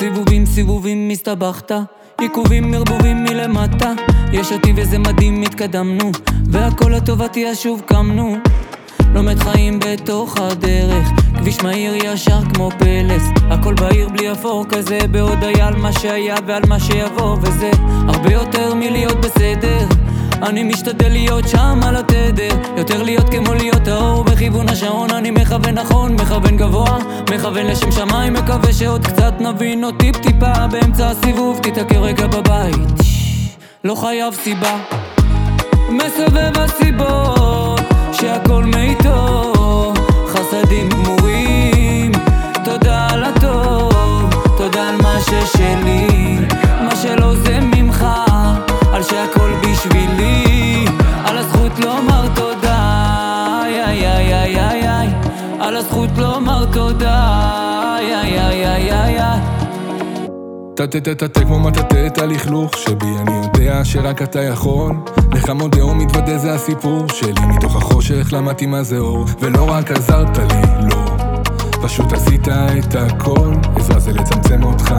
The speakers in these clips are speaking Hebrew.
סיבובים סיבובים הסתבכת עיכובים מרבובים מלמטה. יש אותי וזה מדהים התקדמנו. והכל לטובתי שוב קמנו. לומד חיים בתוך הדרך. כביש מהיר ישר כמו פלס. הכל בעיר בלי אפור כזה. בעוד היה על מה שהיה ועל מה שיבוא וזה הרבה יותר מלהיות בסדר. אני משתדל להיות שם על התדר. יותר להיות כמו להיות השעון אני מכוון נכון, מכוון גבוה מכוון לשם שמיים, מקווה שעוד קצת נבין עוד טיפ טיפה באמצע הסיבוב תתעכב רגע בבית. לא חייב סיבה. מסובב הסיבות שהכל מאיתו לומר תודה. איי איי איי איי איי טה-טה-טה-טה כמו מטאטא את הלכלוך שבי. אני יודע שרק אתה יכול. לך מודה ומתוודה זה הסיפור שלי. מתוך החושך למדתי מה זה אור ולא רק עזרת לי, לא. פשוט עשית את הכל. עזרה זה לצמצם אותך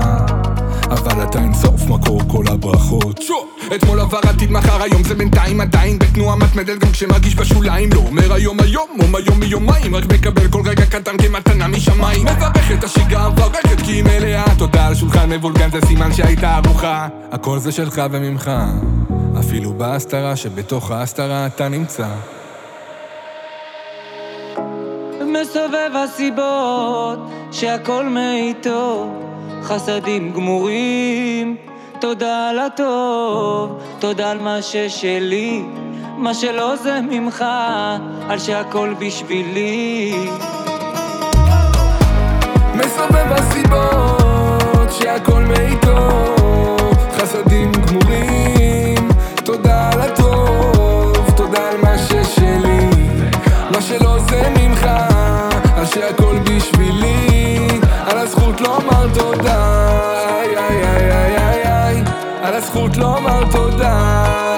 אבל אתה אינסוף מקור כל הברכות. שו! אתמול עבר עתיד מחר היום זה בינתיים עדיין. בתנועה מתמדת גם כשמרגיש בשוליים. לא אומר היום היום או היום מיומיים. רק מקבל כל רגע קטן כמתנה משמיים. מברך את השגרה מברכת כי היא מלאה. תודה על שולחן מבולגן זה סימן שהייתה ארוחה הכל זה שלך וממך. אפילו בהסתרה שבתוך ההסתרה אתה נמצא. מסובב הסיבות שהכל מאיתו. חסדים גמורים תודה על הטוב, תודה על מה ששלי מה שלא זה ממך, על שהכל בשבילי. מסובב הסיבות על הזכות לומר תודה